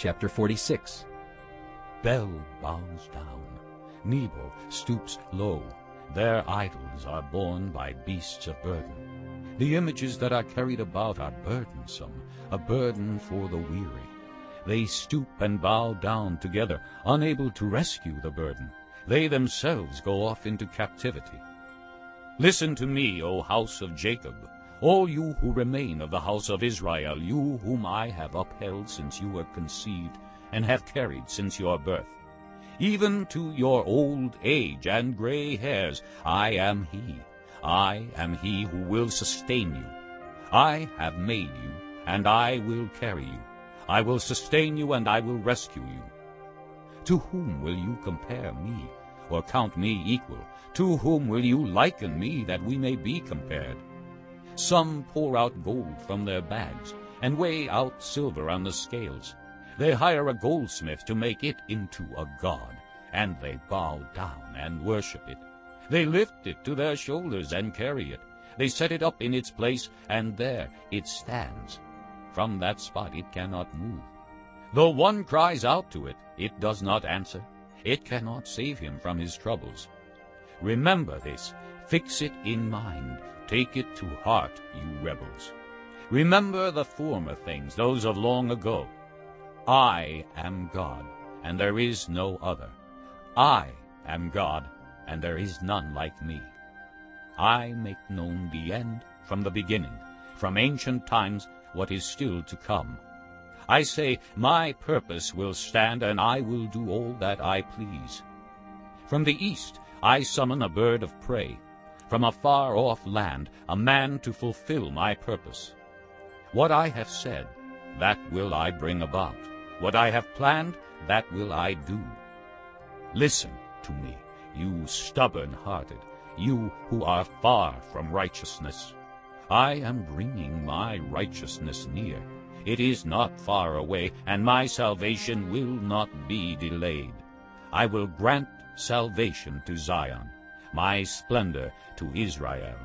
Chapter 46 Bel bows down, Nebo stoops low. Their idols are borne by beasts of burden. The images that are carried about are burdensome, a burden for the weary. They stoop and bow down together, unable to rescue the burden. They themselves go off into captivity. Listen to me, O house of Jacob, all you who remain of the house of Israel, you whom I have upheld since you were conceived, and have carried since your birth. Even to your old age and gray hairs, I am he. I am he who will sustain you. I have made you, and I will carry you. I will sustain you, and I will rescue you. To whom will you compare me, or count me equal? To whom will you liken me, that we may be compared? Some pour out gold from their bags, and weigh out silver on the scales. They hire a goldsmith to make it into a god, and they bow down and worship it. They lift it to their shoulders and carry it. They set it up in its place, and there it stands. From that spot it cannot move. Though one cries out to it, it does not answer. It cannot save him from his troubles. Remember this, fix it in mind, take it to heart, you rebels. Remember the former things, those of long ago. I am God, and there is no other. I am God, and there is none like me. I make known the end from the beginning, from ancient times what is still to come. I say, My purpose will stand, and I will do all that I please. From the east I summon a bird of prey, from a far-off land a man to fulfill my purpose. What I have said, that will I bring about. What I have planned, that will I do. Listen to me, you stubborn-hearted, you who are far from righteousness. I am bringing my righteousness near. It is not far away, and my salvation will not be delayed. I will grant salvation to Zion, my splendor to Israel.